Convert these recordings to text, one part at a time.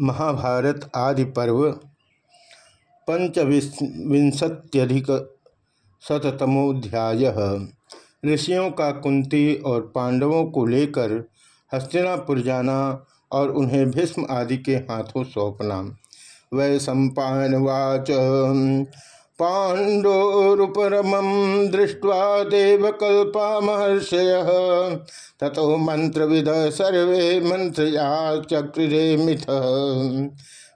महाभारत आदि पर्व पंचविंशत्यधिक शतमोध्याय ऋषियों का कुंती और पांडवों को लेकर हस्तिनापुर जाना और उन्हें भीष्म आदि के हाथों सौंपना। वै सम्पावाच पाण्डोरुपरमं दृष्ट्वा देवकल्पा महर्षय ततो मंत्रविद सर्वे मंत्रया चक्रे मिथ।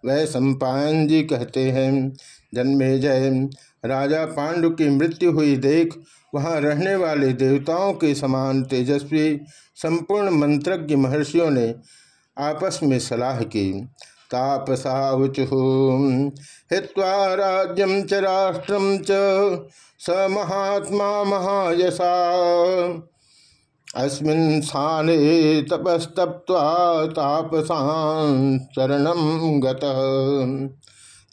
वह सम्पायन जी कहते हैं, जन्मे जय। राजा पांडु की मृत्यु हुई देख, वहाँ रहने वाले देवताओं के समान तेजस्वी, संपूर्ण मंत्रज्ञ महर्षियों ने आपस में सलाह की। तापसावचु हिवा राज्यम च राष्ट्रम च, स महात्मा महायशा अस्मिन् स्थाने तपस्तप्वा तापसां शरणम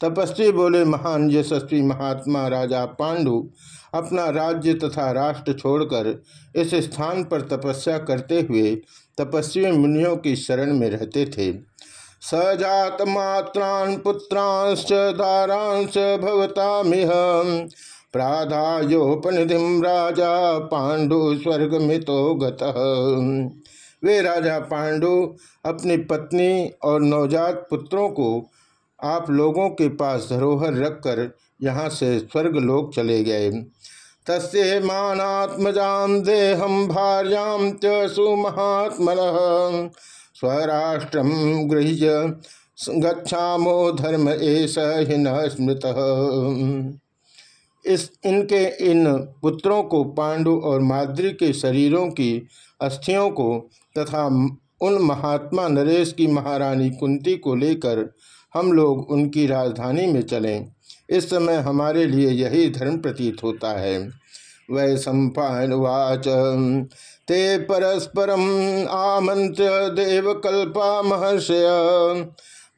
तपस्वी बोले, महान यशस्वी महात्मा राजा पांडु, अपना राज्य तथा राष्ट्र छोड़कर इस स्थान पर तपस्या करते हुए तपस्वी मुनियों की शरण में रहते थे। सजात मात्रान पुत्रांश दारांश भवतामिह। प्राधायोपनिधि राजा पांडु स्वर्ग मितो वे राजा पांडु अपनी पत्नी और नवजात पुत्रों को आप लोगों के पास धरोहर रखकर यहाँ से स्वर्ग लोग चले गए। तस्य मानात्मजाम देहम भार्याम च सुमहात्मन स्वराष्ट्रम गृह्य गच्छामो धर्म एस हिन स्मृत। इस, इनके इन पुत्रों को पांडु और माद्री के शरीरों की अस्थियों को तथा उन महात्मा नरेश की महारानी कुंती को लेकर हम लोग उनकी राजधानी में चलें। इस समय हमारे लिए यही धर्म प्रतीत होता है। वै सम्पावाच ते परस्परम आमंत्र देवकल्पा महर्षय।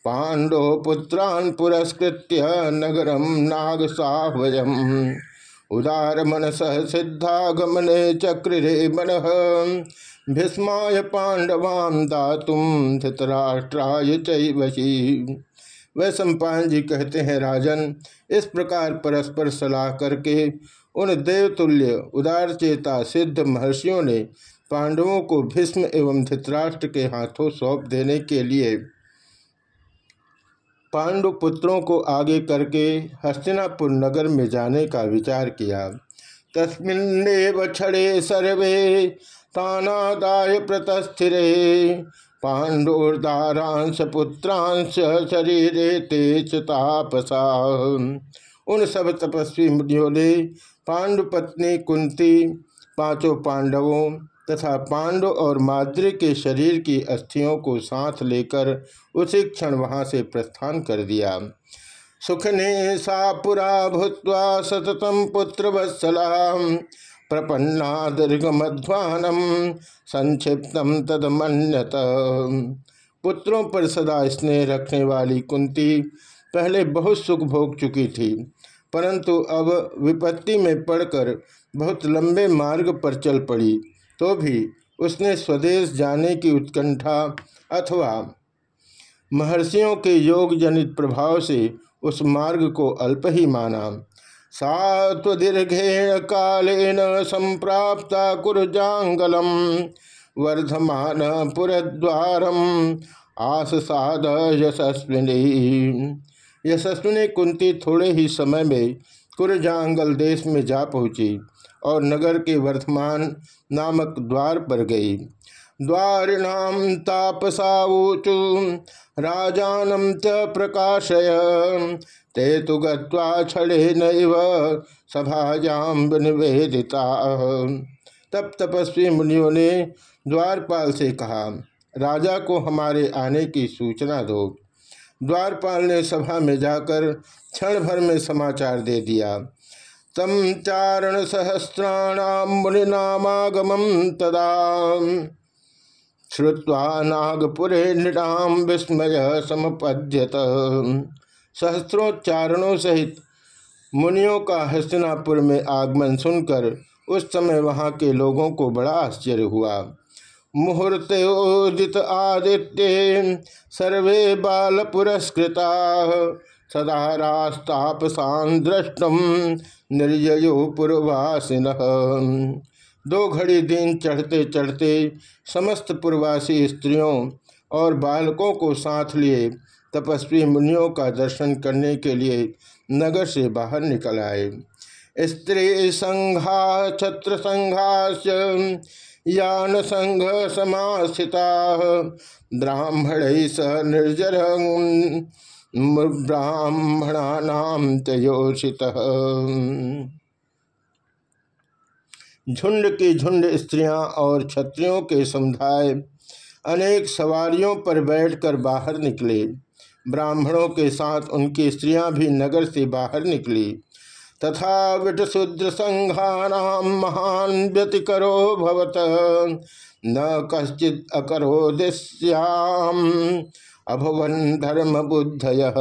पांडो पुत्रान पुरस्कृत्य नगरम नागसाहवयम उदार मनस सिद्धागमने चक्रे मन। भीष्माय पांडवाम दातुम धृतराष्ट्राय चैवशी वह सम्पान जी कहते हैं, राजन, इस प्रकार परस्पर सलाह करके उन देवतुल्य उदार चेता सिद्ध महर्षियों ने पांडवों को भीष्म एवं धृतराष्ट्र के हाथों सौंप देने के लिए पांडु पुत्रों को आगे करके हस्तिनापुर नगर में जाने का विचार किया। तस्मिन्नेव क्षणे सर्वे तानादाय प्रतस्थिरे, पांडुर्दारांश पुत्रांश शरीर तेज तापसा। उन सब तपस्वी मुनियों ने पांडुपत्नी कुंती, पाँचों पांडवों तथा पांडव और माद्री के शरीर की अस्थियों को साथ लेकर उसी क्षण वहाँ से प्रस्थान कर दिया। सुखने सा पुरा भूत्वा सततम पुत्र वत्सला प्रपन्ना दीर्घमध्वानम, संक्षिप्तम तदमन्यत। पुत्रों पर सदा स्नेह रखने वाली कुंती पहले बहुत सुख भोग चुकी थी परंतु अब विपत्ति में पड़कर बहुत लंबे मार्ग पर चल पड़ी तो भी उसने स्वदेश जाने की उत्कंठा अथवा महर्षियों के योग जनित प्रभाव से उस मार्ग को अल्प ही माना। सात्वदीर्घेण कालेन संप्राप्ता कुरजांगलम, वर्धमान पुरद्वारम आसाद यशस्विनी। यशस्विनी कुंती थोड़े ही समय में कुरजांगल देश में जा पहुँची और नगर के वर्धमान नामक द्वार पर गई। द्वारिणाम तापसावूचु राजानम च प्रकाशय। ते तो गड़े नैव सभाजाम निवेदिता। तब तपस्वी मुनियों ने द्वारपाल से कहा, राजा को हमारे आने की सूचना दो। द्वारपाल ने सभा में जाकर क्षण भर में समाचार दे दिया। तम चारण सहस्राणाम मुनिनामागम तदा श्रुवा नागपुरे नृणाम विस्मय समपद्यत। सहस्रोच्चारणों सहित मुनियों का हस्तिनापुर में आगमन सुनकर उस समय वहाँ के लोगों को बड़ा आश्चर्य हुआ। मुहूर्तोदित आदित्य सर्वे बाल पुरस्कृता सदा रास्तापसान द्रष्टुम निर्जयो पूर्वासिन दो घड़ी दिन चढ़ते चढ़ते समस्त पूर्वासी स्त्रियों और बालकों को साथ लिए तपस्वी मुनियों का दर्शन करने के लिए नगर से बाहर निकल आए। स्त्री संघा, छत्र संघाश यान संघ समास्थिता ब्राह्मण स निर्जर ब्राह्मणानाम तयोषित। झुंड की झुंड स्त्रियाँ और क्षत्रियों के समुदाय अनेक सवारियों पर बैठकर बाहर निकले। ब्राह्मणों के साथ उनकी स्त्रियाँ भी नगर से बाहर निकली। तथा विटशूद्र संघानाम महान व्यतिकरो भवत। न कश्चित अकरो दिश्याम, अभवन धर्म बुद्धय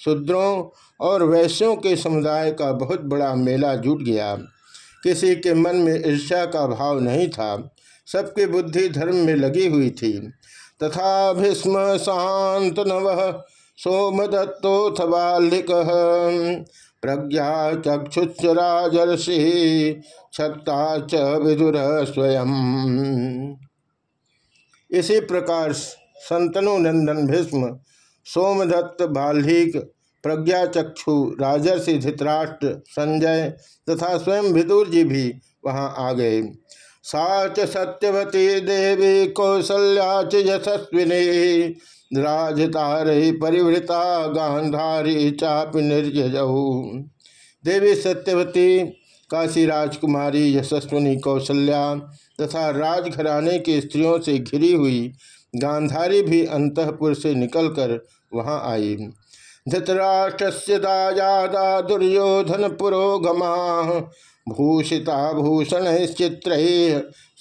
शूद्रों और वैश्यों के समुदाय का बहुत बड़ा मेला जुट गया। किसी के मन में ईर्ष्या का भाव नहीं था। सबकी बुद्धि धर्म में लगी हुई थी। तथा भीष्म शांत नव सोमदत्तोथ बालिक। प्रज्ञा चक्षुच राजर्षि छत्ता च विदुर स्वयं। इसी प्रकार संतनु नंदन भीष्म, सोमदत्त बाल्हिक प्रज्ञाचक्षु राजर्षि धृतराष्ट्र संजय तथा स्वयं विदुर जी भी वहाँ आ गए। साच सत्यवती देवी कौसल्या च यशस्विनी राजतारे परिवृता, गांधारी चाप निर्जहू देवी सत्यवती, काशी राजकुमारी यशस्विनी कौशल्या तथा राजघराने की स्त्रियों से घिरी हुई गांधारी भी अंतपुर से निकलकर वहाँ आई। धृतराष्ट्र दायादा दुर्योधन पुरोगमा, भूषिता भूषण चित्र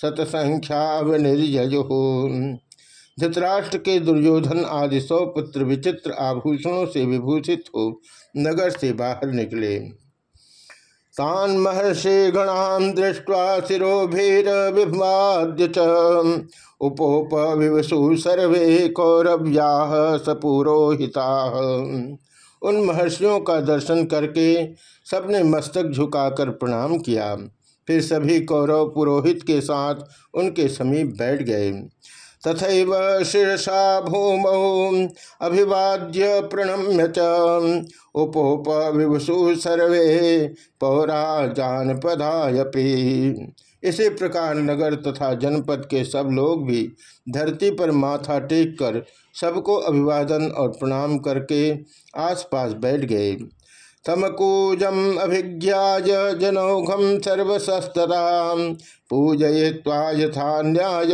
सतसंख्या निर्जयो धृतराष्ट्र के दुर्योधन आदि सौ पुत्र विचित्र आभूषणों से विभूषित हो नगर से बाहर निकले। तान महर्षि गणान दृष्टवा शिरोभीर विभाद्य उपोप विवसु सर्वे कौरव्या सपुरोहिता। उन महर्षियों का दर्शन करके सबने मस्तक झुकाकर प्रणाम किया। फिर सभी कौरव पुरोहित के साथ उनके समीप बैठ गए। तथा शीर्षा भूमौ अभिवाद्य प्रणम्य च। उपोप विवसु सर्वे पौरा जानपदायपी। इसी प्रकार नगर तथा जनपद के सब लोग भी धरती पर माथा टेक कर सबको अभिवादन और प्रणाम करके आसपास बैठ गए। तमकूजम अभिज्ञा जनौघम सर्वशस्तरा पूजय्वा यथा न्याय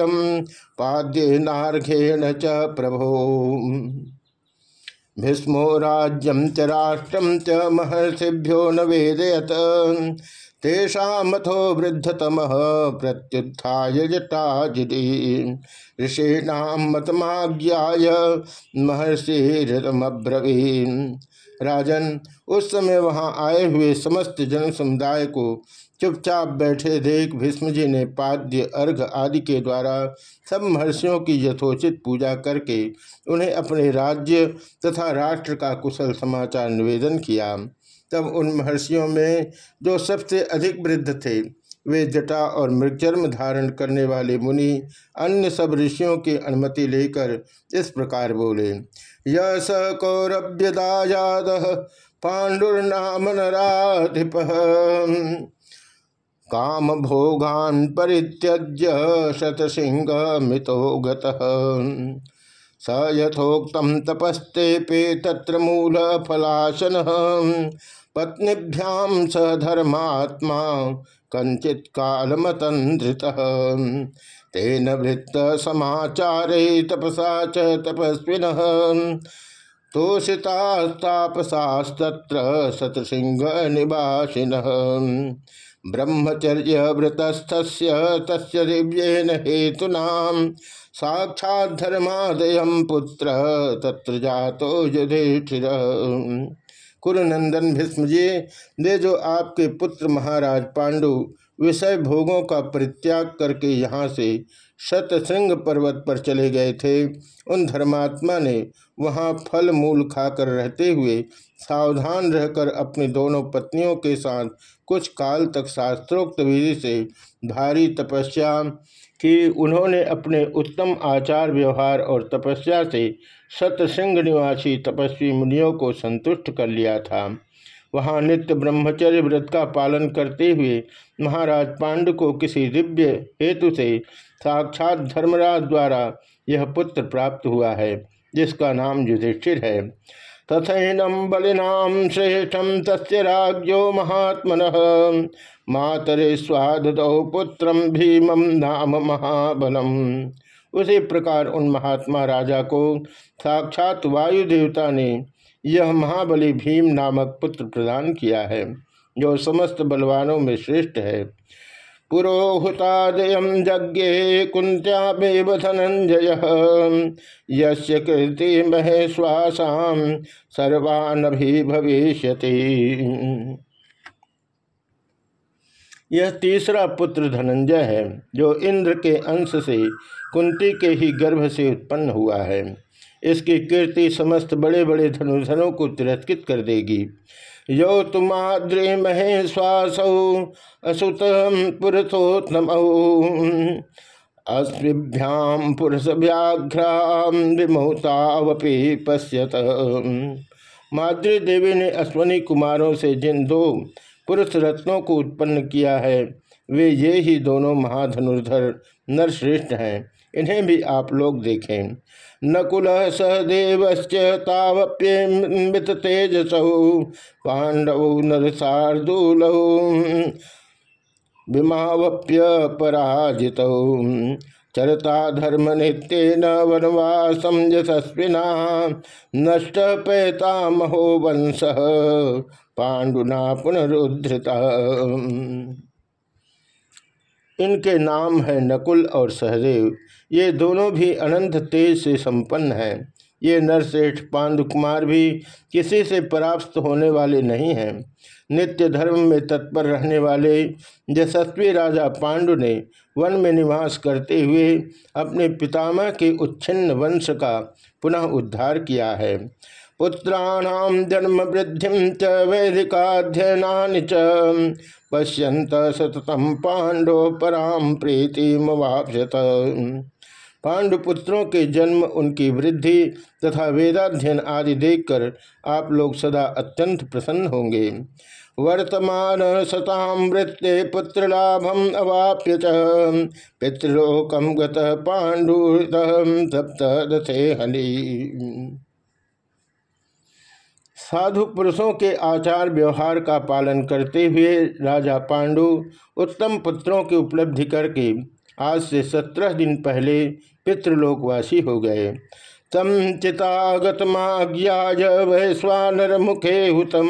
पाद्य नारघेण च प्रभो। भीष्मो राज्यम च राष्ट्रम च महर्षिभ्यो न वेदयत। तेषाथो वृद्धतम प्रत्युत्थाय जटाजिरी ऋषीणाम मतमाज्ञाय महर्षिब्रवीन राजन, उस समय वहाँ आए हुए समस्त जन समुदाय को चुपचाप बैठे देख भीष्मजी ने पाद्य अर्घ आदि के द्वारा सब महर्षियों की यथोचित पूजा करके उन्हें अपने राज्य तथा राष्ट्र का कुशल समाचार निवेदन किया। तब उन महर्षियों में जो सबसे अधिक वृद्ध थे वे जटा और मृगचर्म धारण करने वाले मुनि अन्य सब ऋषियों की अनुमति लेकर इस प्रकार बोले। यह स कौरभ्यदायाद पांडुर्नाम नाधिप काम भोगान परित्यज्य शतसिंह मितो स तपस्ते पे तत्र मूल फलाशन पत्नीभ्याम स धर्मात्मा कंचित कालमतंत्रित तेन वृत्त समाचार तपसा च तपस्विन। तोषितास्तापसास्तत्र शतसिंह निवासिन ब्रह्मचर्य व्रतस्थस्य तस्य दिव्येन हेतुना साक्षाद्धर्मादयम पुत्र तत्र जातो युधिष्ठिर कुरुनंदन भीष्मजी ने जो आपके पुत्र महाराज पांडु विषय भोगों का परित्याग करके यहाँ से शतशृंग पर्वत पर चले गए थे। उन धर्मात्मा ने वहाँ फल मूल खाकर रहते हुए सावधान रहकर अपनी दोनों पत्नियों के साथ कुछ काल तक शास्त्रोक्त विधि से भारी तपस्या की। उन्होंने अपने उत्तम आचार व्यवहार और तपस्या से सतसिंह निवासी तपस्वी मुनियों को संतुष्ट कर लिया था। वहाँ नित्य ब्रह्मचर्य व्रत का पालन करते हुए महाराज पांडु को किसी दिव्य हेतु से साक्षात धर्मराज द्वारा यह पुत्र प्राप्त हुआ है, जिसका नाम युधिष्ठिर है। तथैनम बलिनाम श्रेष्ठम तस्य महात्मन। मातरे स्वादौ पुत्रम भीमम नाम महाबलम। उसी प्रकार उन महात्मा राजा को साक्षात वायु देवता ने यह महाबली भीम नामक पुत्र प्रदान किया है, जो समस्त बलवानों में श्रेष्ठ है। पुरोहुतादय यज्ञे कुंत्यामेव धनंजय, यस्य कृति महेश्वासाम सर्वानभि भविष्य यह तीसरा पुत्र धनंजय है, जो इंद्र के अंश से कुंती के ही गर्भ से उत्पन्न हुआ है। इसकी कीर्ति समस्त बड़े बड़े धनुधनों को तिरस्कृत कर देगी। यो तुमाद्रे महेश्वासौ असुत पुरुषोत्तम। अस्भ्याम पुरुष व्याघ्राम विमोतावपि पश्यत। माद्री देवी ने अश्वनी कुमारों से जिन दो पुरुष रत्नों को उत्पन्न किया है। वे ये ही दोनों महाधनुर्धर नरश्रेष्ठ हैं। इन्हें भी आप लोग देखें। नकुल सहदेव तावप्यमित तेजसौ। पांडव नरसार्दूल। विमावप्य पराजित। चरता धर्म नित्य न वनवासम यशस्विना, नष्ट पैता महो वंश, पांडुना पुनरुद्धृता। इनके नाम हैं नकुल और सहदेव। ये दोनों भी अनंत तेज से संपन्न हैं। ये नरश्रेष्ठ पांडुकुमार भी किसी से परास्त होने वाले नहीं हैं। नित्य धर्म में तत्पर रहने वाले यशस्वी राजा पांडु ने वन में निवास करते हुए अपने पितामह के उच्छिन्न वंश का पुनः उद्धार किया है। पुत्राणाम जन्म वृद्धि च वैदिकाध्ययना च। पश्यंत सततम पांडव पराम प्रीतिमवाप्यत पांडुपुत्रों के जन्म, उनकी वृद्धि तथा वेदाध्ययन आदि देखकर आप लोग सदा अत्यंत प्रसन्न होंगे। वर्तमान सताम वृत्ते पुत्र लाभम अवाप्य पितृलोकम गत पांडु सप्त दथे हली साधु पुरुषों के आचार व्यवहार का पालन करते हुए राजा पांडु उत्तम पुत्रों की उपलब्धि करके आज से सत्रह दिन पहले पितृलोकवासी हो गए। तम चितागतमाज्ञाज वैश्वानर मुखे हुतम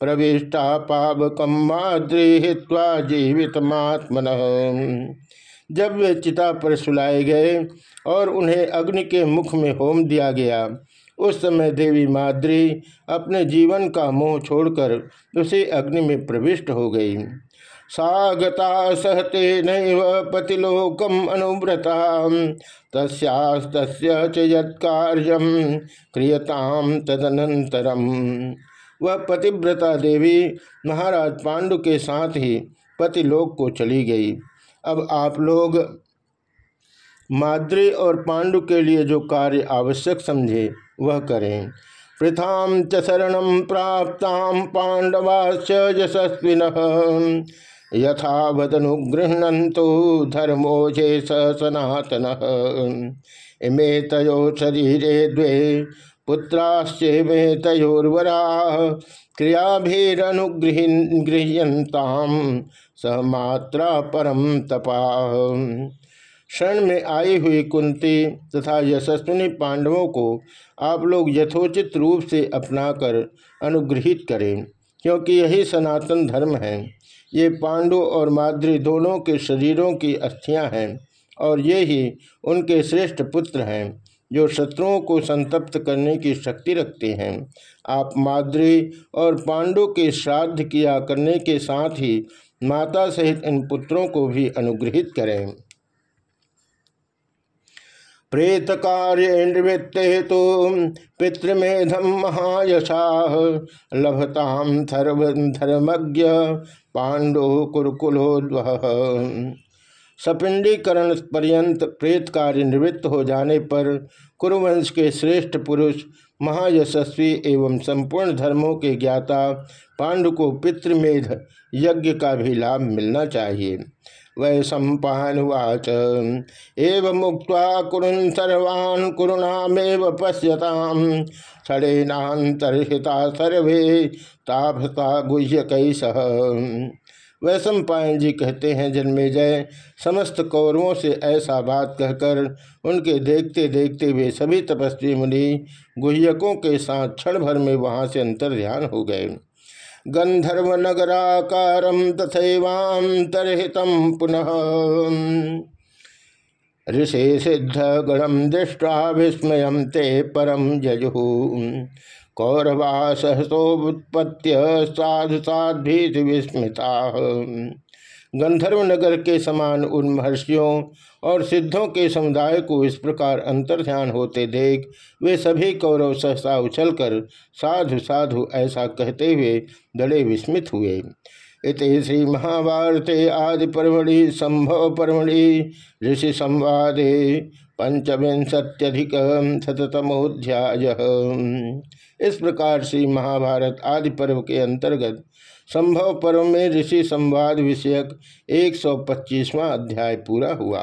प्रविष्टा पावकम माद्री हित्वा जीवितमात्मन। जब वे चिता पर सुलाए गए और उन्हें अग्नि के मुख में होम दिया गया, उस समय देवी माद्री अपने जीवन का मोह छोड़कर उसी अग्नि में प्रविष्ट हो गई। सागता सहते नैव पतिलोकम अनुव्रता तस्यास्त यत्कार्यम क्रियताम तदनंतरम वह पतिव्रता देवी महाराज पांडु के साथ ही पतिलोक को चली गई। अब आप लोग माद्री और पांडु के लिए जो कार्य आवश्यक समझे, वह करें। पृथाम च शरण प्राप्ताम पांडवाश्च यशस्विन। यथावदनुगृहणंतो धर्मोजे स सनातन। इमे तयो शरीरे द्वे पुत्राश्चे तयोर्वरा। स सहमात्रा परम तपा। शरण में आई हुई कुंती तथा यशस्विनी पांडवों को आप लोग यथोचित रूप से अपनाकर अनुग्रहित करें, क्योंकि यही सनातन धर्म है। ये पांडु और माद्री दोनों के शरीरों की अस्थियाँ हैं और ये ही उनके श्रेष्ठ पुत्र हैं, जो शत्रुओं को संतप्त करने की शक्ति रखते हैं। आप माद्री और पांडु के श्राद्ध किया करने के साथ ही माता सहित इन पुत्रों को भी अनुग्रहित करें। प्रेत कार्य निवृत्ते तो पितृमेधम महायशा लभताम धर्म धर्मज्ञ पांडो कुरकुलोद्व सपिंडीकरण पर्यंत प्रेत कार्य निवृत्त हो जाने पर कुरुवंश के श्रेष्ठ पुरुष, महायशस्वी एवं संपूर्ण धर्मों के ज्ञाता पांडु को पितृमेध यज्ञ का भी लाभ मिलना चाहिए। वै सम्पावाच एवं मुक्त कुरुन सर्वान् कुरुणामेव पश्यताम। सर्वे ताभता गुह्य कैसह वैश्व पायन जी कहते हैं जन्मे जय समस्त कौरवों से ऐसा बात कहकर उनके देखते देखते वे सभी तपस्वी मुनि गुह्यकों के साथ क्षण भर में वहाँ से अंतर ध्यान हो गए। गंधर्व नगराकारम तथैवांतरहित पुनः। ऋषि सिद्ध गणम दृष्टा विस्मय ते परम जजु कौरवा सहसोत्पत्य साधु साध्वी विस्मिता। गंधर्व नगर के समान उन महर्षियों और सिद्धों के समुदाय को इस प्रकार अंतर ध्यान होते देख, वे सभी कौरव सहसा उछलकर, साधु साधु ऐसा कहते हुए बड़े विस्मित हुए। इत श्री महाभारते आदि परमणि संभव परमणि ऋषि संवादे पंचविंशत्यधिक शतमोध्याय इस प्रकार श्री महाभारत आदि पर्व के अंतर्गत संभव पर्व में ऋषि संवाद विषयक एक सौ पच्चीसवां अध्याय पूरा हुआ।